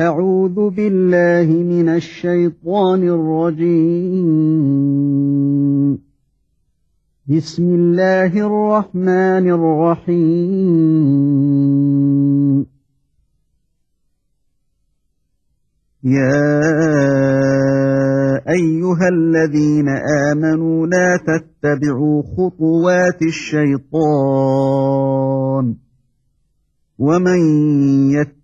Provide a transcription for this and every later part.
أعوذ بالله من الشيطان الرجيم. بسم الله الرحمن الرحيم. يا أيها الذين آمنوا لا تتبعوا خطوات الشيطان. ومن يتبع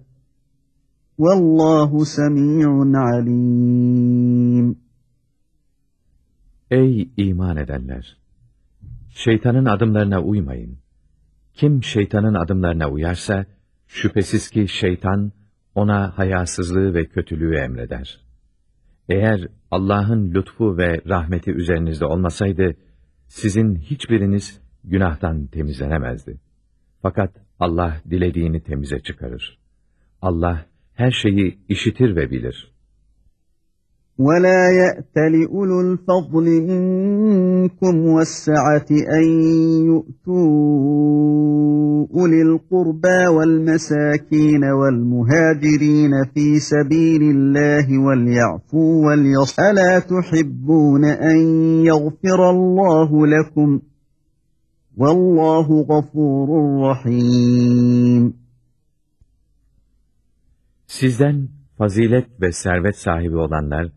Vallahu semi'un alim. Ey iman edenler! Şeytanın adımlarına uymayın. Kim şeytanın adımlarına uyarsa, şüphesiz ki şeytan ona hayasızlığı ve kötülüğü emreder. Eğer Allah'ın lütfu ve rahmeti üzerinizde olmasaydı, sizin hiçbiriniz günahtan temizlenemezdi. Fakat Allah dilediğini temize çıkarır. Allah her şeyi işitir ve bilir. وَلَا يَأْتَلِ أُولُو الْفَضْلِ مِنْكُمْ وَالسَّعَةِ أَنْ يُؤْتُوا أُولِي الْقُرْبَى وَالْمَسَاكِينَ وَالْمُهَاجِرِينَ فِي سَبِيلِ اللَّهِ وَلْيَعْفُوا وَلْيَصْفَحُوا أَلَا تُحِبُّونَ أَنْ يَغْفِرَ اللَّهُ لَكُمْ؟ وَاللَّهُ غَفُورٌ رَحِيمٌ. Sizden fazilet ve servet sahibi olanlar,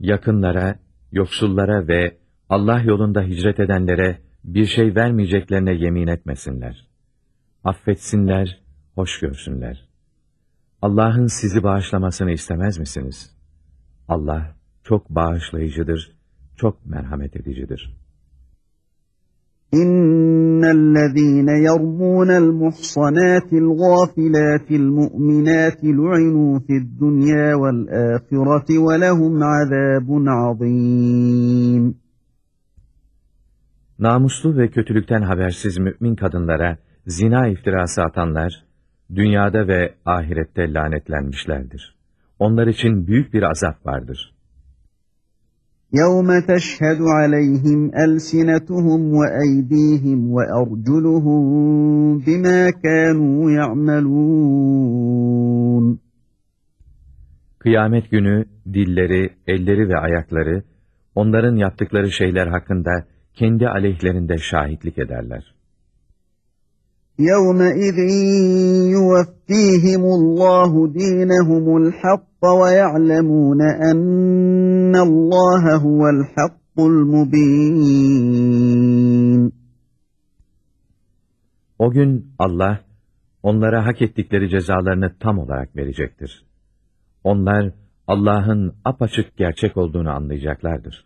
yakınlara, yoksullara ve Allah yolunda hicret edenlere bir şey vermeyeceklerine yemin etmesinler. Affetsinler, hoş görsünler. Allah'ın sizi bağışlamasını istemez misiniz? Allah çok bağışlayıcıdır, çok merhamet edicidir.'' إن الذين يرمون المحصنات الغافلات المؤمنات لعنوا في الدنيا والآخرة ولهم عذاب عظيم Namuslu ve kötülükten habersiz mümin kadınlara zina iftirası atanlar, dünyada ve ahirette lanetlenmişlerdir. Onlar için büyük bir azap vardır.'' يَوْمَ تَشْهَدُ عَلَيْهِمْ أَلْسِنَتُهُمْ وَأَيْدِيهِمْ وَأَرْجُلُهُمْ بِمَا كَانُوا يَعْمَلُونَ Kıyamet günü dilleri, elleri ve ayakları onların yaptıkları şeyler hakkında kendi aleyhlerinde şahitlik ederler. يَوْمَئِذٍ يُوَفِّيهِمُ اللّٰهُ د۪ينَهُمُ الْحَقِّ وَيَعْلَمُونَ أَنَّ اللّٰهَ هُوَ الْحَقُّ الْمُبِينَ O gün Allah, onlara hak ettikleri cezalarını tam olarak verecektir. Onlar, Allah'ın apaçık gerçek olduğunu anlayacaklardır.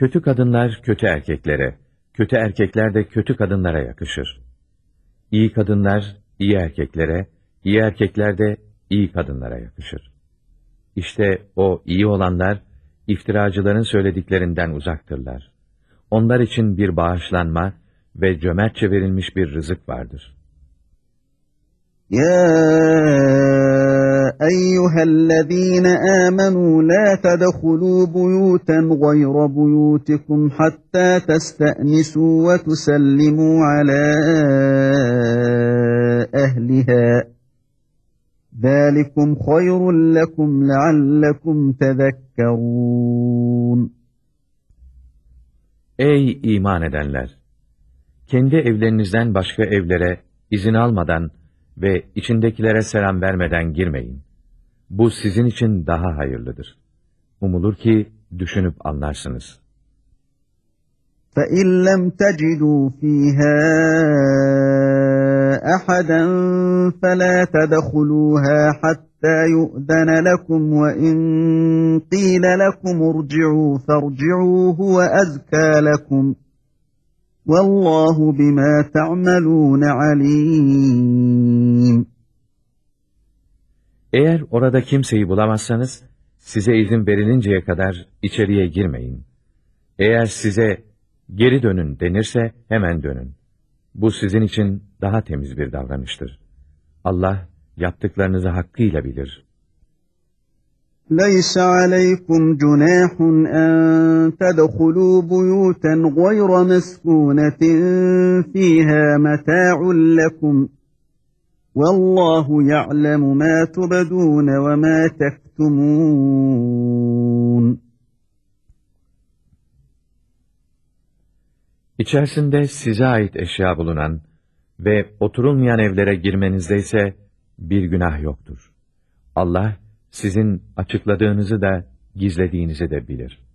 Kötü kadınlar kötü erkeklere, kötü erkekler de kötü kadınlara yakışır. İyi kadınlar iyi erkeklere, iyi erkekler de iyi kadınlara yakışır. İşte o iyi olanlar, iftiracıların söylediklerinden uzaktırlar. Onlar için bir bağışlanma ve cömertçe verilmiş bir rızık vardır. Ya أيها الذين آمنوا لا تدخلوا بيوتا غير بيوتكم حتى تستأنسوا وتسلموا على أهلها ذلكم خير لكم لعلكم تذكرون Ey iman edenler! Kendi evlerinizden başka evlere izin almadan ve içindekilere selam vermeden girmeyin. Bu sizin için daha hayırlıdır. Umulur ki düşünüp anlarsınız. فَاِنْ لَمْ تَجِدُوا ف۪يهَا أَحَدًا فَلَا تَدَخُلُوهَا حَتَّى يُؤْذَنَ لَكُمْ وَاِنْ قِيلَ لَكُمْ ارْجِعُوا فَارْجِعُوا هُوَ أَزْكَى لَكُمْ Vallahu bima ta'malun alim. Eğer orada kimseyi bulamazsanız size izin verilinceye kadar içeriye girmeyin. Eğer size geri dönün denirse hemen dönün. Bu sizin için daha temiz bir davranıştır. Allah yaptıklarınızı hakkıyla bilir.'' ليس عليكم جناح أن تدخلوا بيوتا غير مسكونة فيها متاع لكم والله يعلم ما تبدون وما تكتمون İçerisinde size ait eşya bulunan ve oturulmayan evlere girmenizde ise bir günah yoktur. Allah sizin açıkladığınızı da gizlediğinizi de bilir.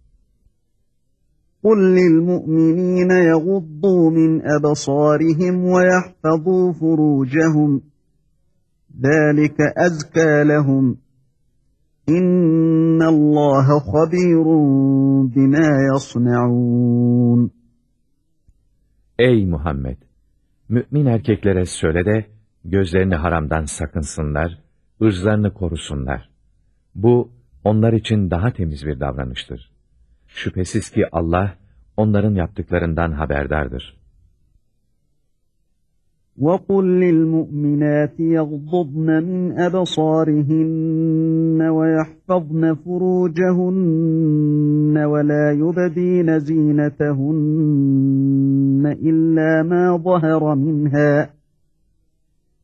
قل للمؤمنين يغضوا من أبصارهم ويحفظوا فروجهم ذلك أزكى لهم إن الله خبير بما يصنعون Ey Muhammed! Mümin erkeklere söyle de, gözlerini haramdan sakınsınlar, ırzlarını korusunlar. Bu, onlar için daha temiz bir davranıştır. Şüphesiz ki Allah, onların yaptıklarından haberdardır. وَقُلْ لِلْمُؤْمِنَاتِ يَغْضُضْنَ مِنْ أَبْصَارِهِنَّ وَيَحْفَظْنَ فُرُوجَهُنَّ وَلَا يُبْدِينَ زِينَتَهُنَّ إِلَّا مَا ظَهَرَ مِنْهَا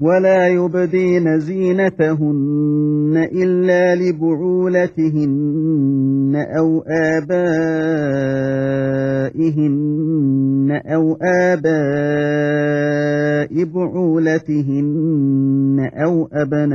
وَلَا يُبْدِينَ زِينَتَهُنَّ إِلَّا لِبُعُولَتِهِنَّ أَوْ آبَائِهِنَّ أَوْ آبَاءِ بُعُولَتِهِنَّ أَوْ أَبْنَائِهِنَّ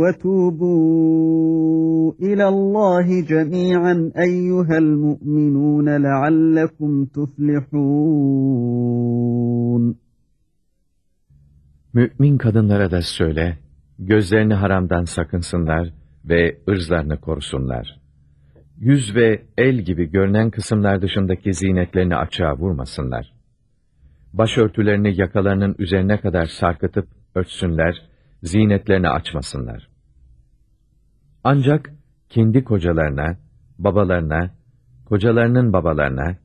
وَتُوبُوا إِلَى اللّٰهِ جَمِيعًا أَيُّهَا الْمُؤْمِنُونَ لَعَلَّكُمْ تُفْلِحُونَ Mümin kadınlara da söyle, gözlerini haramdan sakınsınlar ve ırzlarını korusunlar. Yüz ve el gibi görünen kısımlar dışındaki zinetlerini açığa vurmasınlar. Başörtülerini yakalarının üzerine kadar sarkıtıp örtsünler, zinetlerini açmasınlar. Ancak kendi kocalarına, babalarına, kocalarının babalarına,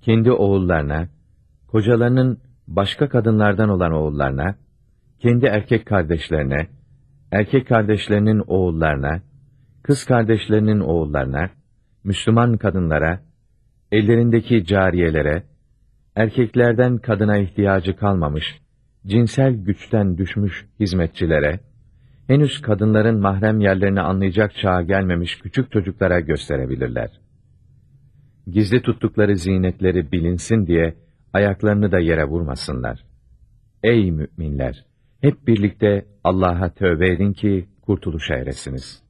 kendi oğullarına, kocalarının başka kadınlardan olan oğullarına, kendi erkek kardeşlerine, erkek kardeşlerinin oğullarına, kız kardeşlerinin oğullarına, Müslüman kadınlara, ellerindeki cariyelere, erkeklerden kadına ihtiyacı kalmamış, cinsel güçten düşmüş hizmetçilere, henüz kadınların mahrem yerlerini anlayacak çağa gelmemiş küçük çocuklara gösterebilirler. Gizli tuttukları zinetleri bilinsin diye ayaklarını da yere vurmasınlar. Ey müminler! Hep birlikte Allah'a tövbe edin ki kurtuluşa eresiniz.''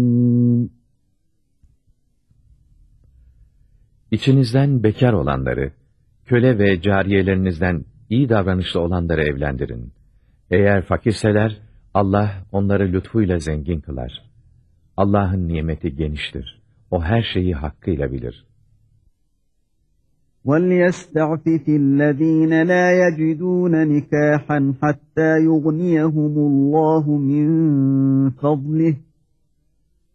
İçinizden bekar olanları, köle ve cariyelerinizden iyi davranışlı olanları evlendirin. Eğer fakirseler, Allah onları lütfuyla zengin kılar. Allah'ın nimeti geniştir. O her şeyi hakkıyla bilir. وَلْيَسْتَعْفِفِ الَّذ۪ينَ لَا يَجِدُونَ نِكَاحًا حَتَّى يُغْنِيَهُمُ اللّٰهُ مِنْ فَضْلِهِ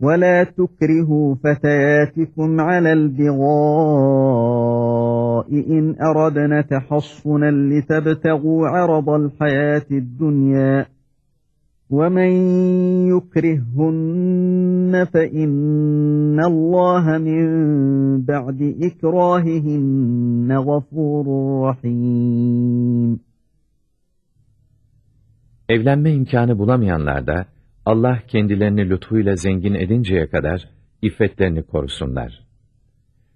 وَلَا تُكْرِهُوا فَتَيَاتِكُمْ عَلَى الْبِغَاءِ إِنْ أَرَدْنَ تَحَصُّنًا لِتَبْتَغُوا عَرَضَ الْحَيَاةِ الدُّنْيَا. وَمَنْ يُكْرِههُّنَّ فَإِنَّ اللّٰهَ مِنْ بَعْدِ إِكْرَاهِهِنَّ غَفُورٌ رَحِيمٌ. Evlenme imkanı bulamayanlar da, Allah kendilerini lütfuyla zengin edinceye kadar iffetlerini korusunlar.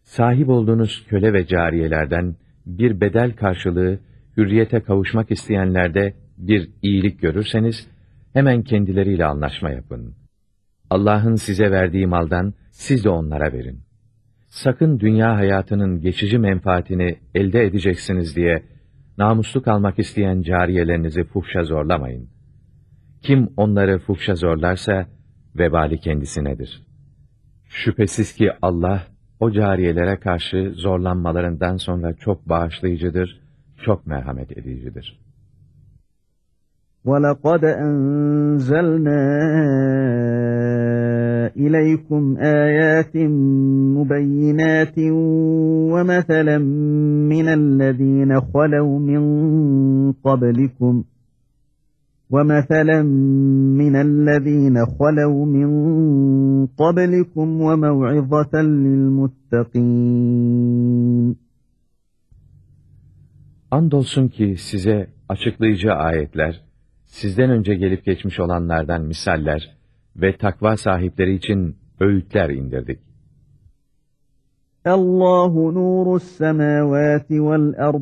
Sahip olduğunuz köle ve cariyelerden bir bedel karşılığı hürriyete kavuşmak isteyenlerde bir iyilik görürseniz hemen kendileriyle anlaşma yapın. Allah'ın size verdiği maldan siz de onlara verin. Sakın dünya hayatının geçici menfaatini elde edeceksiniz diye namuslu kalmak isteyen cariyelerinizi fuhşa zorlamayın. Kim onları fuhşa zorlarsa, vebali kendisinedir. Şüphesiz ki Allah, o cariyelere karşı zorlanmalarından sonra çok bağışlayıcıdır, çok merhamet edicidir. وَلَقَدْ أَنْزَلْنَا إِلَيْكُمْ آيَاتٍ مُبَيِّنَاتٍ وَمَثَلًا مِنَ الَّذ۪ينَ خَلَوْا مِنْ قَبْلِكُمْ وَمَثَلًا مِنَ الَّذ۪ينَ خَلَوْا مِنْ قَبْلِكُمْ وَمَوْعِظَةً لِلْمُتَّقِينَ Andolsun ki size açıklayıcı ayetler, sizden önce gelip geçmiş olanlardan misaller ve takva sahipleri için öğütler indirdik. Allahu nurus semavati vel ard.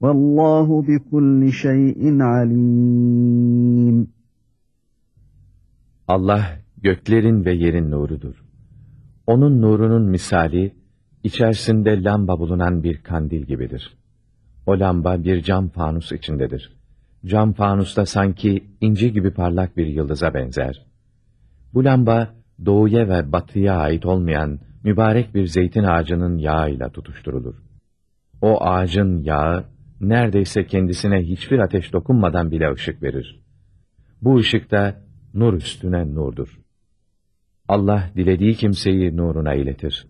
Vallahu bi kulli şeyin alim. Allah göklerin ve yerin nurudur. Onun nurunun misali içerisinde lamba bulunan bir kandil gibidir. O lamba bir cam fanus içindedir. Cam fanusta sanki inci gibi parlak bir yıldıza benzer. Bu lamba doğuya ve batıya ait olmayan mübarek bir zeytin ağacının yağıyla tutuşturulur. O ağacın yağı neredeyse kendisine hiçbir ateş dokunmadan bile ışık verir. Bu ışık da nur üstüne nurdur. Allah dilediği kimseyi nuruna iletir.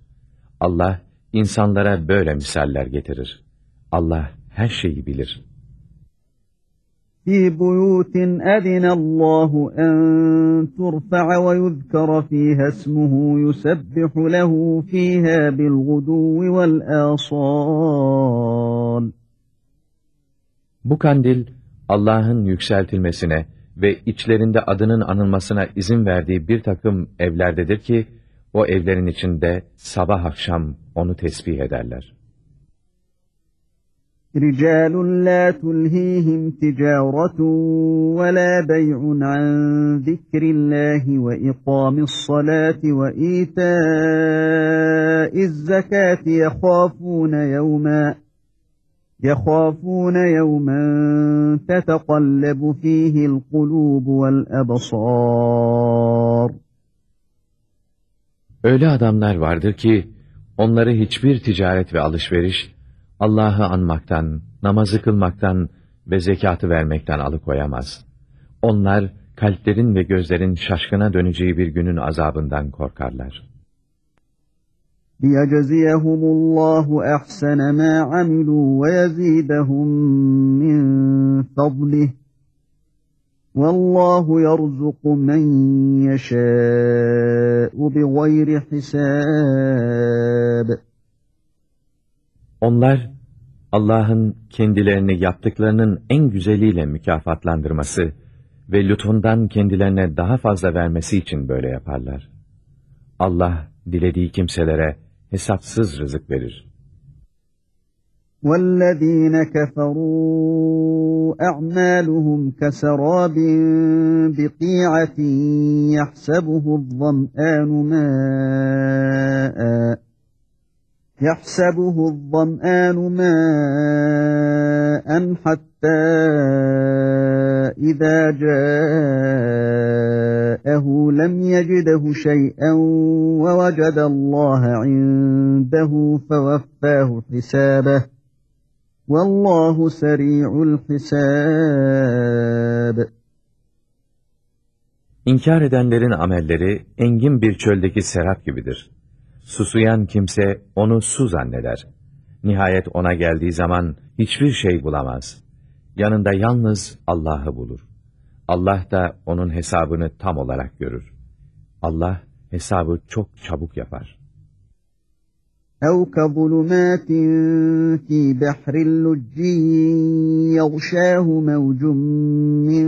Allah insanlara böyle misaller getirir. Allah her şeyi bilir. في بيوت أذن الله أن ترفع ويذكر فيها اسمه يسبح له فيها بالغدو والآصال Bu kandil, Allah'ın yükseltilmesine ve içlerinde adının anılmasına izin verdiği bir takım evlerdedir ki, o evlerin içinde sabah akşam onu tesbih ederler. رجال لا تلهيهم تجارة ولا بيع عن ذكر الله وإقام الصلاة وإيتاء الزكاة يخافون يوما يخافون يوما تتقلب فيه القلوب والأبصار Öyle adamlar vardır ki, onları hiçbir ticaret ve alışveriş, Allah'ı anmaktan, namazı kılmaktan ve zekatı vermekten alıkoyamaz. Onlar, kalplerin ve gözlerin şaşkına döneceği bir günün azabından korkarlar. لِيَجْزِيَهُمُ اللّٰهُ أَحْسَنَ مَا عَمِلُوا وَيَزِيدَهُمْ مِنْ فَضْلِهِ وَاللّٰهُ يَرْزُقُ مَنْ يَشَاءُ بِغَيْرِ حِسَابٍ Onlar, Allah'ın kendilerini yaptıklarının en güzeliyle mükafatlandırması ve lütfundan kendilerine daha fazla vermesi için böyle yaparlar. Allah, dilediği kimselere hesapsız rızık verir. وَالَّذ۪ينَ كَفَرُوا أَعْمَالُهُمْ كَسَرَابٍ بِقِيعَةٍ يَحْسَبُهُ الظَّمْآنُ مَاءً يَحْسَبُهُ الظَّمْآنُ مَاءً حَتَّى إِذَا جَاءَهُ لَمْ يَجِدْهُ شَيْئًا وَوَجَدَ اللّٰهَ عِنْدَهُ فَوَفَّاهُ حِسَابَهُ وَاللّٰهُ سَرِيعُ الْحِسَابِ İnkar edenlerin amelleri engin bir çöldeki serap gibidir. Susuyan kimse onu su zanneder. Nihayet ona geldiği zaman hiçbir şey bulamaz. Yanında yalnız Allah'ı bulur. Allah da onun hesabını tam olarak görür. Allah hesabı çok çabuk yapar. أَوْ كَظُلُمَاتٍ فِي بَحْرٍ لُجِّيٍّ يَغْشَاهُ مَوْجٌ مِّن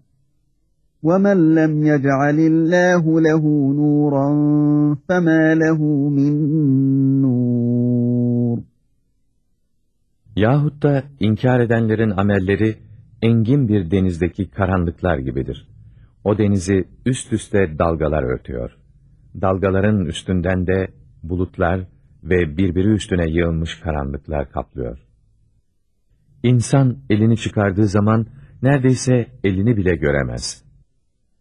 وَمَنْ لَمْ يَجْعَلِ اللّٰهُ لَهُ نُورًا فَمَا لَهُ مِنْ نُورٍ Yahut da inkar edenlerin amelleri engin bir denizdeki karanlıklar gibidir. O denizi üst üste dalgalar örtüyor. Dalgaların üstünden de bulutlar ve birbiri üstüne yığılmış karanlıklar kaplıyor. İnsan elini çıkardığı zaman neredeyse elini bile göremez.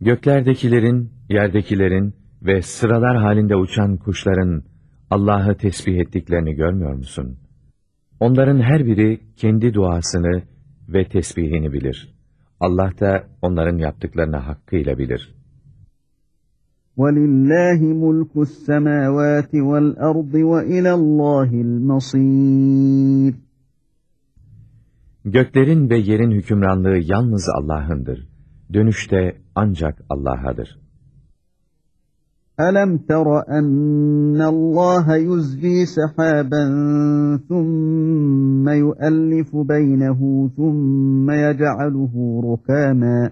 Göklerdekilerin, yerdekilerin ve sıralar halinde uçan kuşların Allah'ı tesbih ettiklerini görmüyor musun? Onların her biri kendi duasını ve tesbihini bilir. Allah da onların yaptıklarını hakkıyla bilir. وَلِلَّهِ مُلْكُ السَّمَاوَاتِ وَالْأَرْضِ وَإِلَى اللّٰهِ الْمَصِيرِ Göklerin ve yerin hükümranlığı yalnız Allah'ındır. Dönüş de ancak Allah'adır. أَلَمْ تَرَ أَنَّ اللّٰهَ يُزْجِي سَحَابًا ثُمَّ يُؤَلِّفُ بَيْنَهُ ثُمَّ يَجْعَلُهُ رُكَامًا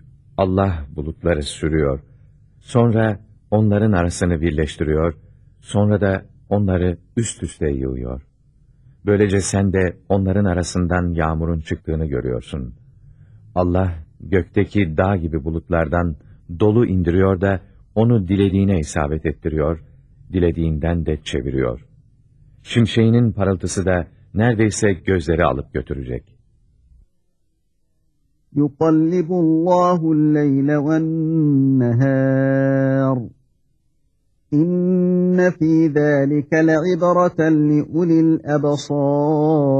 Allah bulutları sürüyor. Sonra onların arasını birleştiriyor. Sonra da onları üst üste yığıyor. Böylece sen de onların arasından yağmurun çıktığını görüyorsun. Allah gökteki dağ gibi bulutlardan dolu indiriyor da onu dilediğine isabet ettiriyor, dilediğinden de çeviriyor. Şimşeğinin parıltısı da neredeyse gözleri alıp götürecek. يُقَلِّبُ اللّٰهُ اللَّيْلَ وَالنَّهَارِ İnne fî zâlike le'ibreten li'ulil ebsâr.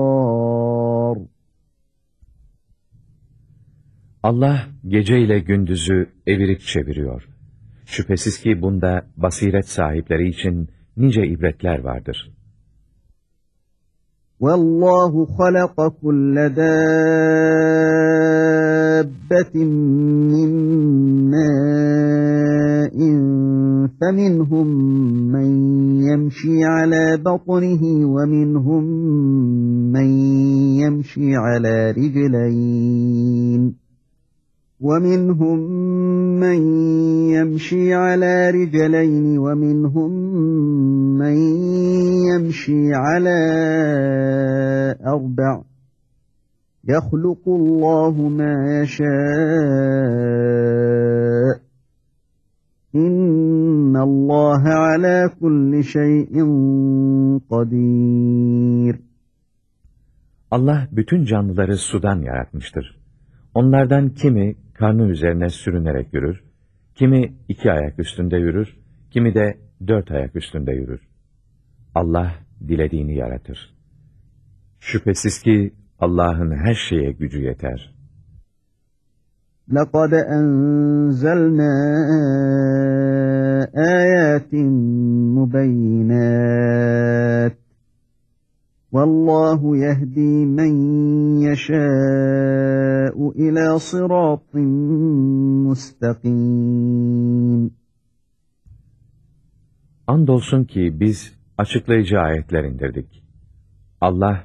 Allah gece ile gündüzü evirip çeviriyor. Şüphesiz ki bunda basiret sahipleri için nice ibretler vardır. وَاللّٰهُ خَلَقَ كُلَّ مِّن مَّاءٍ فَمِنْهُم مَّن يَمْشِي عَلَى بَطْنِهِ وَمِنْهُم مَّن يَمْشِي عَلَى رِجْلَيْنِ وَمِنْهُمْ مَنْ يَمْشِي عَلَى رِجَلَيْنِ وَمِنْهُمْ مَنْ يَمْشِي عَلَى أَرْبَعٍ يَخْلُقُ اللّٰهُ مَا يَشَاءُ اِنَّ اللّٰهَ عَلَى كُلِّ شَيْءٍ قَدِيرٌ Allah bütün canlıları sudan yaratmıştır. Onlardan kimi karnı üzerine sürünerek yürür, kimi iki ayak üstünde yürür, kimi de dört ayak üstünde yürür. Allah dilediğini yaratır. Şüphesiz ki Allah'ın her şeye gücü yeter. لَقَدْ أَنزَلْنَا آيَاتٍ مُبَيِّنَاتٍ وَاللّٰهُ يَهْد۪ي مَنْ يَشَاءُ اِلَى صِرَاطٍ مُسْتَقِيمٍ Andolsun ki biz açıklayıcı ayetler indirdik. Allah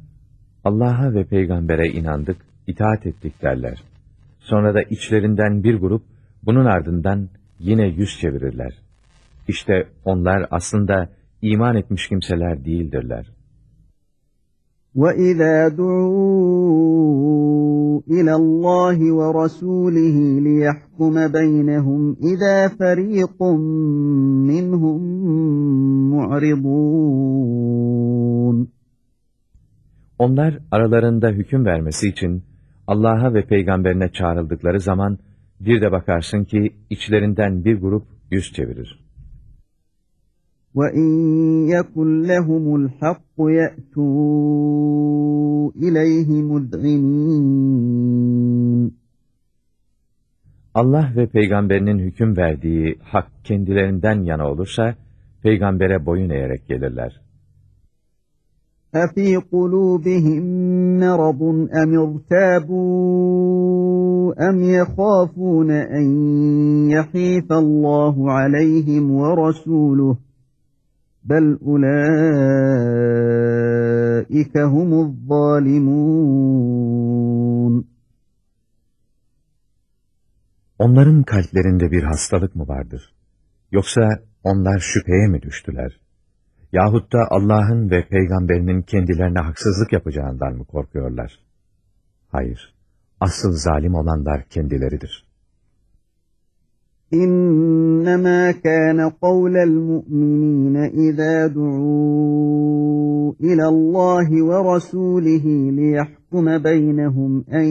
Allah'a ve peygambere inandık, itaat ettik derler. Sonra da içlerinden bir grup bunun ardından yine yüz çevirirler. İşte onlar aslında iman etmiş kimseler değildirler. وَإِذَا دُعُوا إِلَى اللّٰهِ وَرَسُولِهِ لِيَحْكُمَ بَيْنَهُمْ إِذَا فَرِيقٌ مِّنْهُمْ مُعْرِضُونَ Onlar aralarında hüküm vermesi için Allah'a ve peygamberine çağrıldıkları zaman bir de bakarsın ki içlerinden bir grup yüz çevirir. وَاِنْ يَكُنْ لَهُمُ الْحَقُّ يَأْتُوا اِلَيْهِ مُذْعِنِينَ Allah ve peygamberinin hüküm verdiği hak kendilerinden yana olursa, peygambere boyun eğerek gelirler. أَفِي قُلُوبِهِمْ مَرَضٌ أَمِ ارْتَابُوا أَمْ يَخَافُونَ أَنْ يَحِيفَ اللّٰهُ عَلَيْهِمْ وَرَسُولُهُ بَلْ أُولَٰئِكَ هُمُ الظَّالِمُونَ Onların kalplerinde bir hastalık mı vardır? Yoksa onlar şüpheye mi düştüler? yahut da Allah'ın ve peygamberinin kendilerine haksızlık yapacağından mı korkuyorlar? Hayır, asıl zalim olanlar kendileridir. İnnemâ kâne kavlel mu'minîne izâ du'û ilallâhi ve rasûlihi liyahkume beynehum en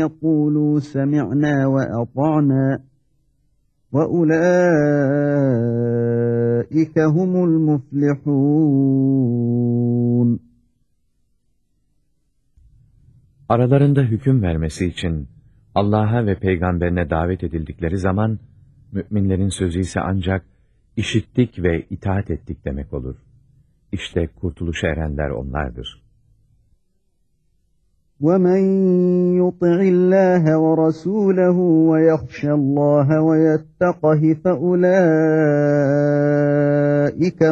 yekûlû semi'nâ ve ata'nâ ve ulâ وأولئك هم المفلحون Aralarında hüküm vermesi için Allah'a ve peygamberine davet edildikleri zaman Müminlerin sözü ise ancak işittik ve itaat ettik demek olur. İşte kurtuluşa erenler onlardır. وَمَنْ يُطِعِ اللّٰهَ وَرَسُولَهُ وَيَخْشَ اللّٰهَ وَيَتَّقَهِ فَأُولَٰئِكَ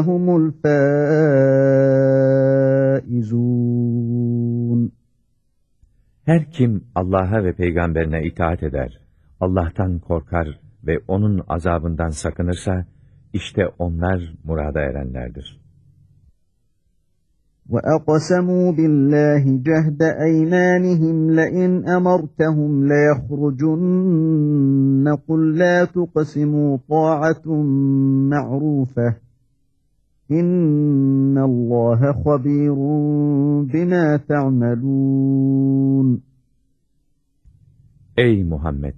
هُمُ الْفَائِزُونَ Her kim Allah'a ve peygamberine itaat eder, Allah'tan korkar ve onun azabından sakınırsa, işte onlar murada erenlerdir. وَأَقْسَمُوا بِاللّٰهِ جَهْدَ اَيْمَانِهِمْ لَاِنْ اَمَرْتَهُمْ لَيَخْرُجُنَّ قُلْ لَا تُقْسِمُوا طَاعَةٌ مَعْرُوفَةٌ اِنَّ اللّٰهَ خَب۪يرٌ بِمَا تَعْمَلُونَ Ey Muhammed!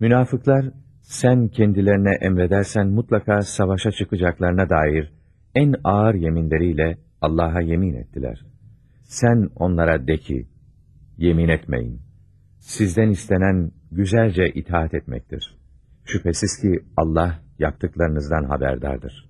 Münafıklar, sen kendilerine emredersen mutlaka savaşa çıkacaklarına dair en ağır yeminleriyle Allah'a yemin ettiler. Sen onlara de ki, yemin etmeyin. Sizden istenen güzelce itaat etmektir. Şüphesiz ki Allah yaptıklarınızdan haberdardır.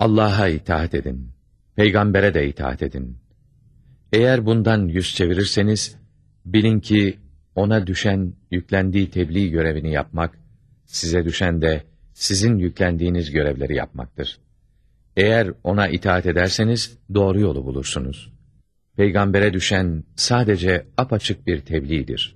Allah'a itaat edin, peygambere de itaat edin. Eğer bundan yüz çevirirseniz, bilin ki ona düşen, yüklendiği tebliğ görevini yapmak, size düşen de sizin yüklendiğiniz görevleri yapmaktır. Eğer ona itaat ederseniz doğru yolu bulursunuz. Peygambere düşen sadece apaçık bir tebliğdir.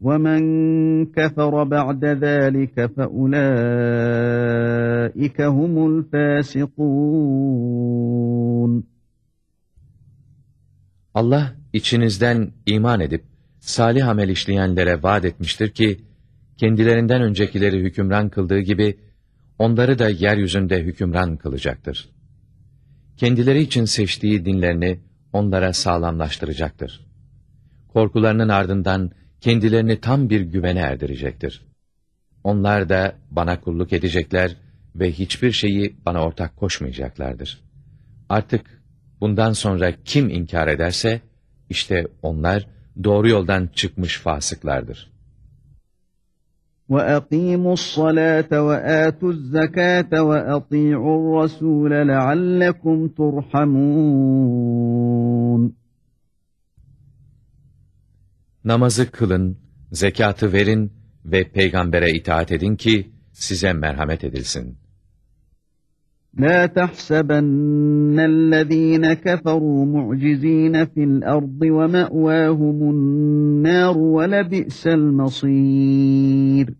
وَمَنْ كَفَرَ بَعْدَ ذَٰلِكَ فَأُولَٰئِكَ هُمُ الْفَاسِقُونَ Allah içinizden iman edip salih amel işleyenlere vaat etmiştir ki, kendilerinden öncekileri hükümran kıldığı gibi, onları da yeryüzünde hükümran kılacaktır. Kendileri için seçtiği dinlerini onlara sağlamlaştıracaktır. Korkularının ardından, kendilerini tam bir güvene erdirecektir. Onlar da bana kulluk edecekler ve hiçbir şeyi bana ortak koşmayacaklardır. Artık bundan sonra kim inkar ederse, işte onlar doğru yoldan çıkmış fasıklardır. وَأَقِيمُوا الصَّلَاةَ وَآتُوا الزَّكَاةَ وَأَطِيعُوا الرَّسُولَ لَعَلَّكُمْ تُرْحَمُونَ Namazı kılın, zekatı verin ve peygambere itaat edin ki size merhamet edilsin. La tahsabennellezîne keferû mu'cizîne fil ardı ve me'vâhumun nâr ve lebi'sel masîr.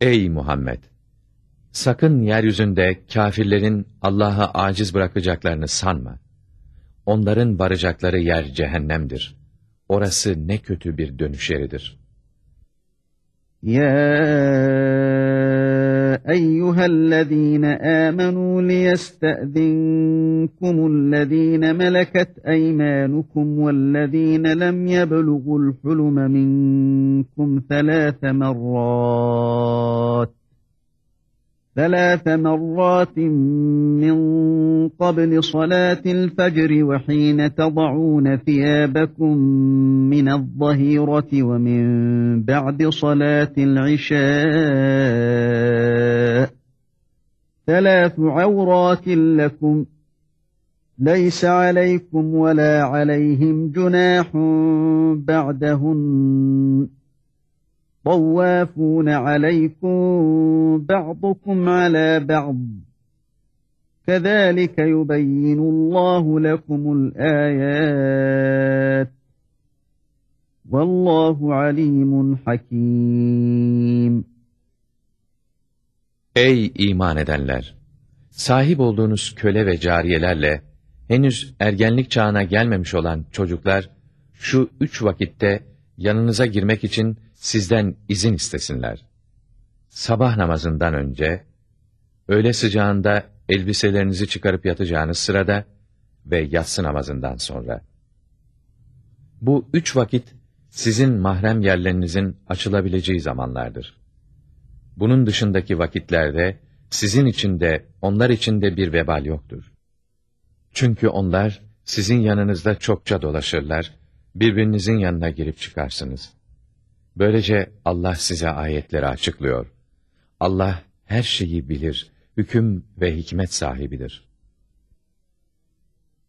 Ey Muhammed! Sakın yeryüzünde kafirlerin Allah'a aciz bırakacaklarını sanma. Onların varacakları yer cehennemdir.'' Orası ne kötü bir dönüş yeridir. Ya eyyühellezîne âmenû liyesta'zinkumullezîne meleket eymânukum vellezîne lem yebluğul hulume minkum thelâfe merrât. ثلاث مرات من قبل صلاة الفجر وحين تضعون ثيابكم من الظهيرة ومن بعد صلاة العشاء. ثلاث عورات لكم. ليس عليكم ولا عليهم جناح بعدهن. طوافون عليكم بعضكم على بعض كذلك يبين الله لكم الآيات والله عليم حكيم Ey iman edenler! Sahip olduğunuz köle ve cariyelerle, henüz ergenlik çağına gelmemiş olan çocuklar, şu üç vakitte yanınıza girmek için sizden izin istesinler. Sabah namazından önce, öğle sıcağında elbiselerinizi çıkarıp yatacağınız sırada ve yatsı namazından sonra. Bu üç vakit, sizin mahrem yerlerinizin açılabileceği zamanlardır. Bunun dışındaki vakitlerde, sizin için de, onlar için de bir vebal yoktur. Çünkü onlar, sizin yanınızda çokça dolaşırlar, birbirinizin yanına girip çıkarsınız. Böylece Allah size ayetleri açıklıyor. Allah her şeyi bilir, hüküm ve hikmet sahibidir.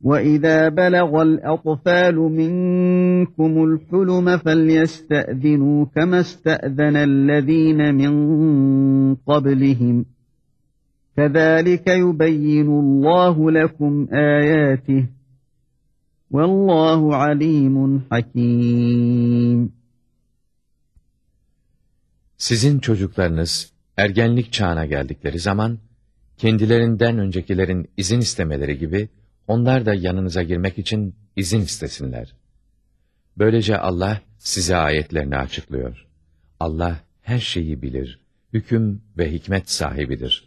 وَإِذَا بَلَغَ الْأَطْفَالُ مِنْكُمُ الْحُلُمَ فَلْيَسْتَأْذِنُوا كَمَا اسْتَأْذَنَ الَّذ۪ينَ مِنْ قَبْلِهِمْ كَذَٰلِكَ يُبَيِّنُ اللّٰهُ لَكُمْ آيَاتِهِ Vallahu alimun hakim. Sizin çocuklarınız ergenlik çağına geldikleri zaman kendilerinden öncekilerin izin istemeleri gibi onlar da yanınıza girmek için izin istesinler. Böylece Allah size ayetlerini açıklıyor. Allah her şeyi bilir, hüküm ve hikmet sahibidir.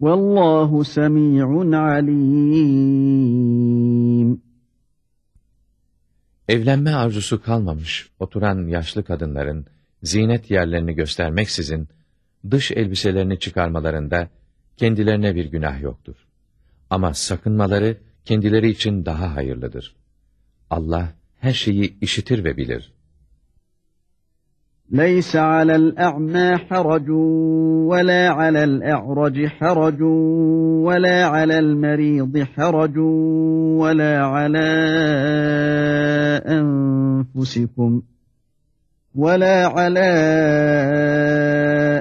Vallahu semi'un alim. Evlenme arzusu kalmamış oturan yaşlı kadınların zinet yerlerini göstermeksizin dış elbiselerini çıkarmalarında kendilerine bir günah yoktur. Ama sakınmaları kendileri için daha hayırlıdır. Allah her şeyi işitir ve bilir. ليس على الأعمى حرج ولا على الأعرج حرج ولا على المريض حرج ولا على أنفسكم ولا على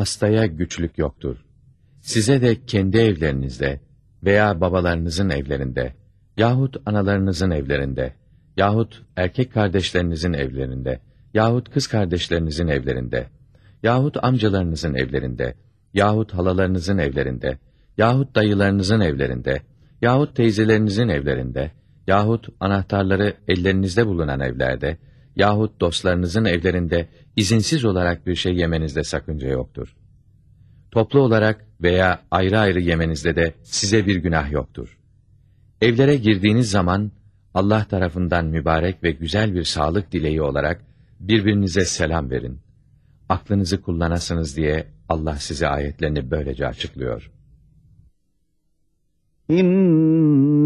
Hastaya güçlük yoktur. Size de kendi evlerinizde veya babalarınızın evlerinde yahut analarınızın evlerinde yahut erkek kardeşlerinizin evlerinde yahut kız kardeşlerinizin evlerinde yahut amcalarınızın evlerinde yahut halalarınızın evlerinde yahut dayılarınızın evlerinde yahut teyzelerinizin evlerinde yahut anahtarları ellerinizde bulunan evlerde yahut dostlarınızın evlerinde izinsiz olarak bir şey yemenizde sakınca yoktur. Toplu olarak veya ayrı ayrı yemenizde de size bir günah yoktur. Evlere girdiğiniz zaman Allah tarafından mübarek ve güzel bir sağlık dileği olarak birbirinize selam verin. Aklınızı kullanasınız diye Allah size ayetlerini böylece açıklıyor.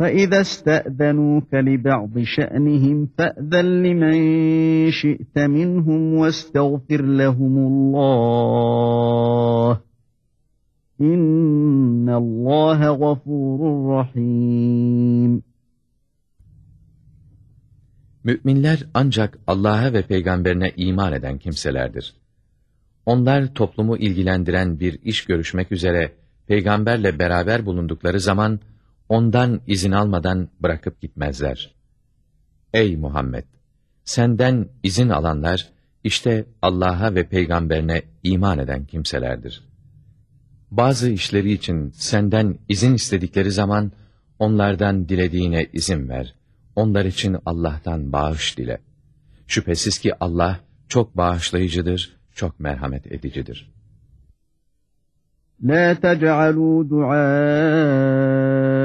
فإذا استأذنوك لبعض شأنهم فأذن لمن شئت منهم واستغفر لهم الله إن الله غفور رحيم Müminler ancak Allah'a ve peygamberine iman eden kimselerdir. Onlar toplumu ilgilendiren bir iş görüşmek üzere peygamberle beraber bulundukları zaman ondan izin almadan bırakıp gitmezler. Ey Muhammed! Senden izin alanlar, işte Allah'a ve peygamberine iman eden kimselerdir. Bazı işleri için senden izin istedikleri zaman, onlardan dilediğine izin ver. Onlar için Allah'tan bağış dile. Şüphesiz ki Allah çok bağışlayıcıdır, çok merhamet edicidir. La tec'alû du'â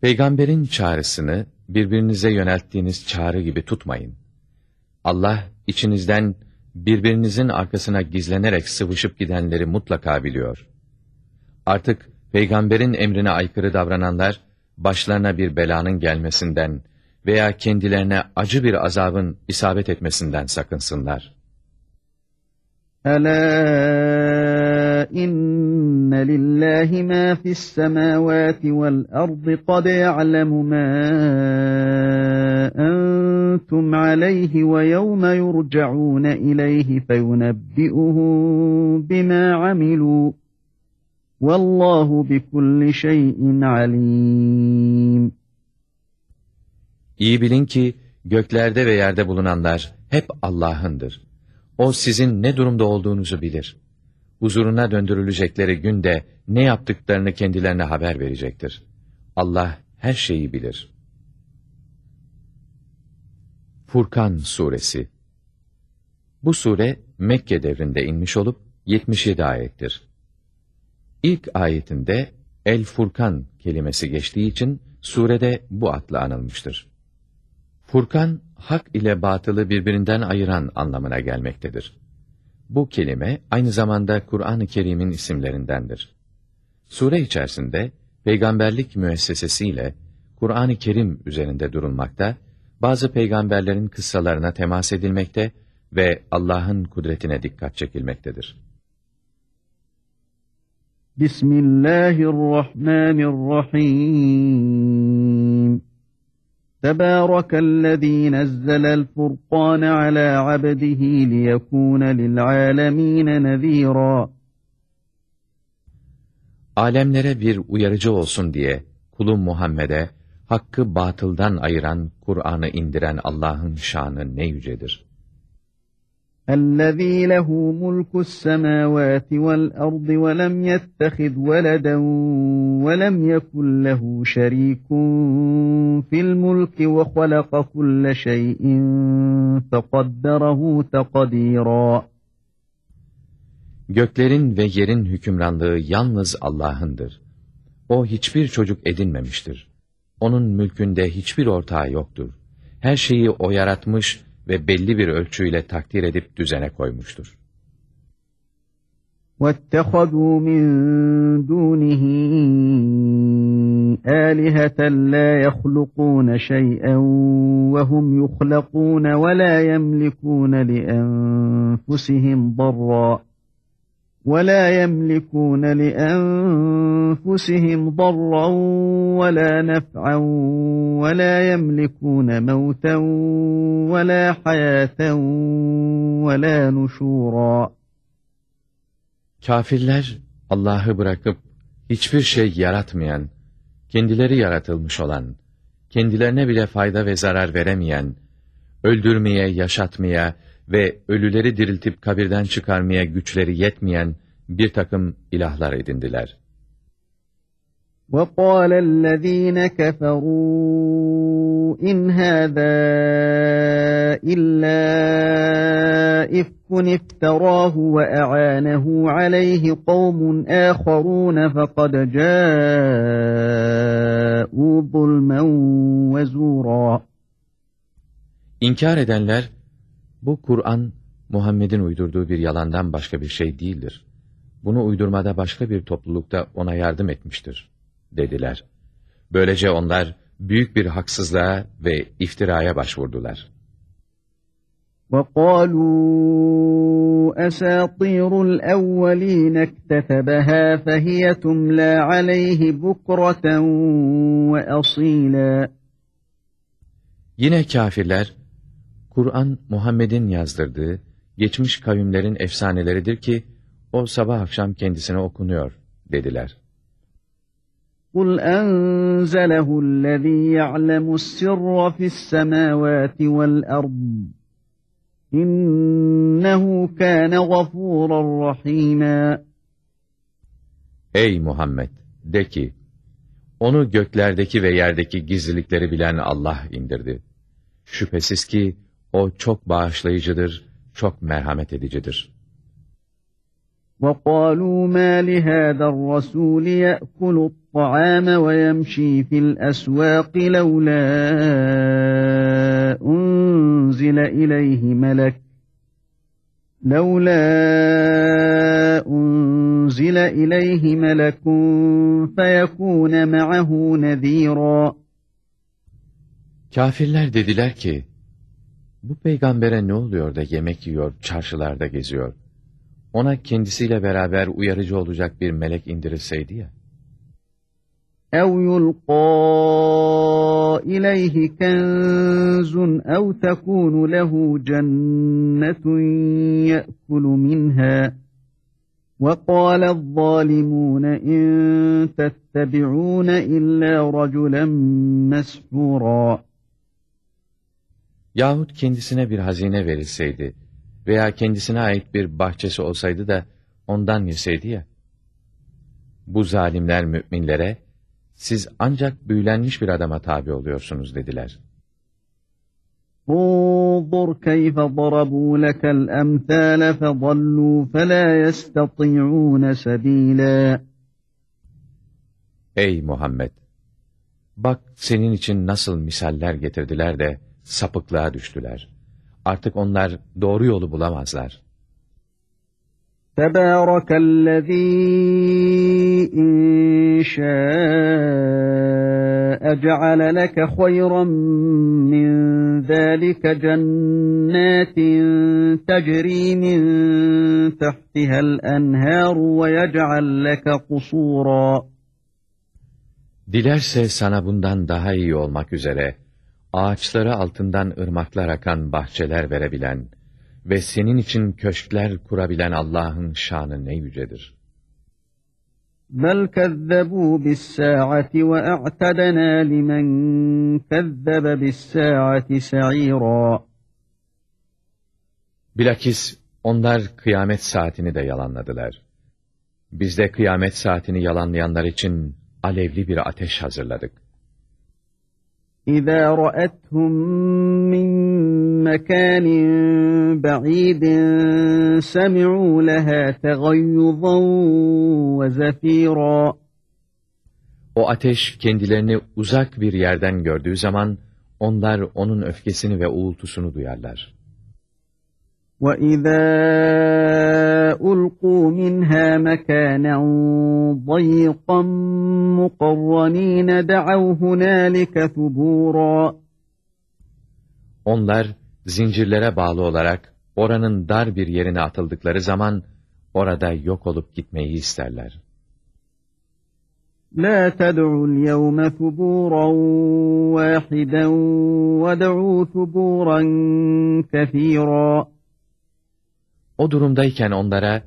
Peygamberin çağrısını birbirinize yönelttiğiniz çağrı gibi tutmayın. Allah içinizden birbirinizin arkasına gizlenerek sıvışıp gidenleri mutlaka biliyor. Artık peygamberin emrine aykırı davrananlar başlarına bir belanın gelmesinden veya kendilerine acı bir azabın isabet etmesinden sakınsınlar. Ela إن لله ما في السماوات والأرض قد يعلم ما أنتم عليه ويوم يرجعون إليه فينبئهم بما عملوا والله بكل شيء عليم İyi bilin ki göklerde ve yerde bulunanlar hep Allah'ındır. O sizin ne durumda olduğunuzu bilir. Huzuruna döndürülecekleri günde ne yaptıklarını kendilerine haber verecektir. Allah her şeyi bilir. Furkan Suresi Bu sure Mekke devrinde inmiş olup 77 ayettir. İlk ayetinde El Furkan kelimesi geçtiği için surede bu adla anılmıştır. Furkan, hak ile batılı birbirinden ayıran anlamına gelmektedir. Bu kelime aynı zamanda Kur'an-ı Kerim'in isimlerindendir. Sure içerisinde peygamberlik müessesesiyle Kur'an-ı Kerim üzerinde durulmakta, bazı peygamberlerin kıssalarına temas edilmekte ve Allah'ın kudretine dikkat çekilmektedir. Bismillahirrahmanirrahim. Tebârekellezî nezzelel furqâne alâ abdihi liyekûne lil'âlemîne nezîrâ. Alemlere bir uyarıcı olsun diye kulum Muhammed'e hakkı batıldan ayıran Kur'an'ı indiren Allah'ın şanı ne yücedir. الذي له ملك السماوات والأرض ولم يتخذ ولدا ولم يكن له شريك في الملك وخلق كل شيء فقدره تقديرا Göklerin ve yerin hükümranlığı yalnız Allah'ındır. O hiçbir çocuk edinmemiştir. Onun mülkünde hiçbir ortağı yoktur. Her şeyi O yaratmış ve belli bir ölçüyle takdir edip düzene koymuştur. وَاتَّخَذُوا مِنْ دُونِهِ آلِهَةً لَا يَخْلُقُونَ شَيْئًا وَهُمْ يُخْلَقُونَ وَلَا يَمْلِكُونَ لِأَنفُسِهِمْ ضَرًّا وَلَا يَمْلِكُونَ لِأَنفُسِهِمْ ضَرًّا وَلَا نَفْعًا وَلَا يَمْلِكُونَ مَوْتًا وَلَا حَيَاةً وَلَا نُشُورًا Kafirler Allah'ı bırakıp hiçbir şey yaratmayan, kendileri yaratılmış olan, kendilerine bile fayda ve zarar veremeyen, öldürmeye, yaşatmaya, ve ölüleri diriltip kabirden çıkarmaya güçleri yetmeyen bir takım ilahlar edindiler. وَقَالَ الَّذ۪ينَ كَفَرُوا اِنْ هَذَا إِلَّا اِفْكٌ اِفْتَرَاهُ وَاَعَانَهُ عَلَيْهِ قَوْمٌ آخَرُونَ فَقَدْ جَاءُوا ظُلْمًا وَزُورًا İnkar edenler, bu Kur'an, Muhammed'in uydurduğu bir yalandan başka bir şey değildir. Bunu uydurmada başka bir toplulukta ona yardım etmiştir, dediler. Böylece onlar büyük bir haksızlığa ve iftiraya başvurdular. وَقَالُوا أَسَاطِيرُ الْأَوَّلِينَ اكْتَتَبَهَا فَهِيَ تُمْلَى عَلَيْهِ بُكْرَةً وَأَصِيلًا Yine kafirler, Kur'an Muhammed'in yazdırdığı, geçmiş kavimlerin efsaneleridir ki, o sabah akşam kendisine okunuyor, dediler. قُلْ أَنْزَلَهُ الَّذ۪ي يَعْلَمُ السِّرَّ فِي السَّمَاوَاتِ وَالْأَرْضِ İnnehu kâne gafûran rahîmâ. Ey Muhammed! De ki, onu göklerdeki ve yerdeki gizlilikleri bilen Allah indirdi. Şüphesiz ki, o çok bağışlayıcıdır, çok merhamet edicidir. وَقَالُوا مَا لِهَذَا الرَّسُولِ يَأْكُلُ الطَّعَامَ وَيَمْشِي فِي الْأَسْوَاقِ لَوْلَا أُنْزِلَ إِلَيْهِ مَلَكٌ لَوْلَا أُنْزِلَ إِلَيْهِ مَلَكٌ فَيَكُونَ مَعَهُ نَذ۪يرًا Kafirler dediler ki, bu peygambere ne oluyor da yemek yiyor, çarşılarda geziyor? Ona kendisiyle beraber uyarıcı olacak bir melek indirilseydi ya. اَوْ يُلْقَى إِلَيْهِ كَنْزٌ اَوْ تَكُونُ لَهُ جَنَّةٌ يَأْكُلُ مِنْهَا وَقَالَ الظَّالِمُونَ اِنْ تَتَّبِعُونَ إِلَّا رَجُلًا مَسْحُورًا Yahut kendisine bir hazine verilseydi veya kendisine ait bir bahçesi olsaydı da ondan yeseydi ya. Bu zalimler müminlere, siz ancak büyülenmiş bir adama tabi oluyorsunuz dediler. انظر كيف ضربوا لك الأمثال فضلوا فلا يستطيعون سبيلا Ey Muhammed! Bak senin için nasıl misaller getirdiler de sapıklığa düştüler. Artık onlar doğru yolu bulamazlar. Tebârekellezî inşâ ec'ale leke hayran min zâlike cennâtin tecrî min tahtihel enhâru ve yec'al leke kusûrâ. Dilerse sana bundan daha iyi olmak üzere, ağaçları altından ırmaklar akan bahçeler verebilen ve senin için köşkler kurabilen Allah'ın şanı ne yücedir. بل كذبوا بالساعة وأعتدنا لمن كذب بالساعة سعيرا Bilakis onlar kıyamet saatini de yalanladılar. Biz de kıyamet saatini yalanlayanlar için alevli bir ateş hazırladık. إذا رأتهم من مكان بعيد سمعوا لها تغيظا وزفيرا O ateş kendilerini uzak bir yerden gördüğü zaman onlar onun öfkesini ve uğultusunu duyarlar. وَإِذَا أُلْقُوا مِنْهَا مَكَانًا ضَيِّقًا مُقَرَّنِينَ دَعَوْا هُنَالِكَ ثُبُورًا Onlar zincirlere bağlı olarak oranın dar bir yerine atıldıkları zaman orada yok olup gitmeyi isterler. لا تدعوا اليوم ثبورا واحدا ودعوا ثبورا كثيرا O durumdayken onlara,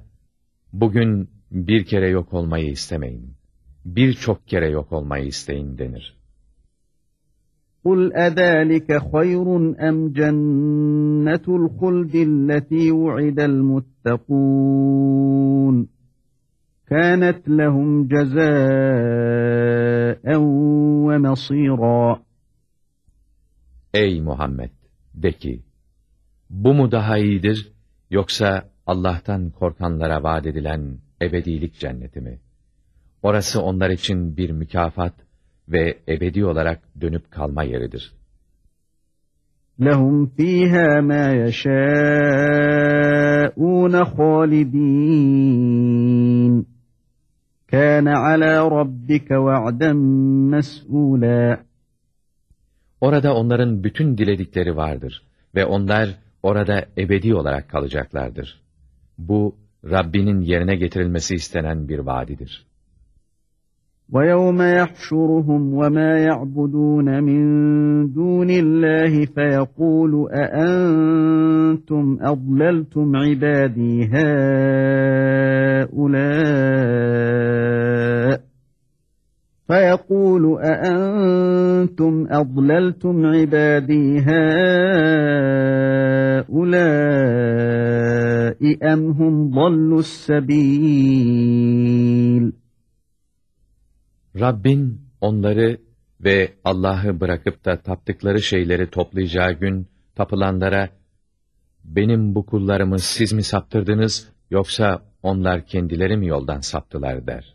bugün bir kere yok olmayı istemeyin, birçok kere yok olmayı isteyin denir. قُلْ أَذَٰلِكَ خَيْرٌ أَمْ جَنَّةُ الْخُلْدِ الَّتِي وُعِدَ الْمُتَّقُونَ كَانَتْ لَهُمْ جَزَاءً وَمَصِيرًا Ey Muhammed! De ki, bu mu daha iyidir, Yoksa Allah'tan korkanlara vaat edilen ebedilik cenneti mi? Orası onlar için bir mükafat ve ebedi olarak dönüp kalma yeridir. لَهُمْ ف۪يهَا مَا يَشَاءُونَ خَالِد۪ينَ كَانَ عَلَى رَبِّكَ وَعْدًا مَسْئُولًا Orada onların bütün diledikleri vardır ve onlar orada ebedi olarak kalacaklardır. Bu, Rabbinin yerine getirilmesi istenen bir vaadidir. وَيَوْمَ يَحْشُرُهُمْ وَمَا يَعْبُدُونَ مِنْ دُونِ اللّٰهِ فَيَقُولُ أَأَنْتُمْ أَضْلَلْتُمْ عِبَادِي هَؤُلَاءِ فَيَقُولُ أَأَنْتُمْ أَضْلَلْتُمْ عِبَادِي هَؤُلَاءِ أَمْ هُمْ ضَلُّوا السَّبِيلِ Rabbin onları ve Allah'ı bırakıp da taptıkları şeyleri toplayacağı gün tapılanlara benim bu kullarımı siz mi saptırdınız yoksa onlar kendileri mi yoldan saptılar der.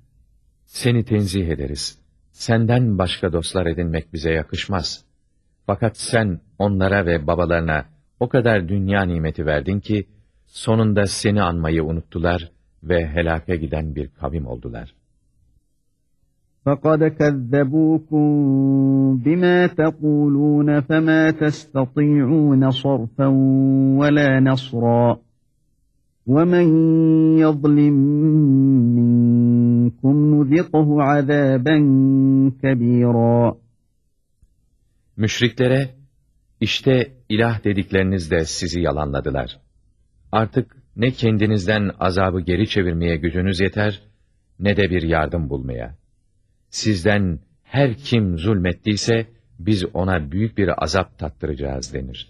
Seni tenzih ederiz. Senden başka dostlar edinmek bize yakışmaz. Fakat sen onlara ve babalarına o kadar dünya nimeti verdin ki, sonunda seni anmayı unuttular ve helake giden bir kavim oldular. فَقَدْ كَذَّبُوكُمْ بِمَا تَقُولُونَ فَمَا تَسْتَطِيعُونَ صَرْفًا وَلَا نَصْرًا وَمَنْ يَظْلِمْ مِنْكُمْ نُذِقْهُ عَذَابًا كَبِيرًا Müşriklere, işte ilah dedikleriniz de sizi yalanladılar. Artık ne kendinizden azabı geri çevirmeye gücünüz yeter, ne de bir yardım bulmaya. Sizden her kim zulmettiyse, biz ona büyük bir azap tattıracağız denir.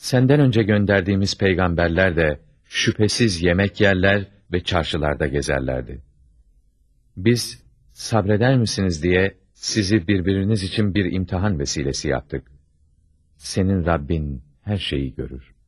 Senden önce gönderdiğimiz peygamberler de şüphesiz yemek yerler ve çarşılarda gezerlerdi. Biz sabreder misiniz diye sizi birbiriniz için bir imtihan vesilesi yaptık. Senin Rabbin her şeyi görür.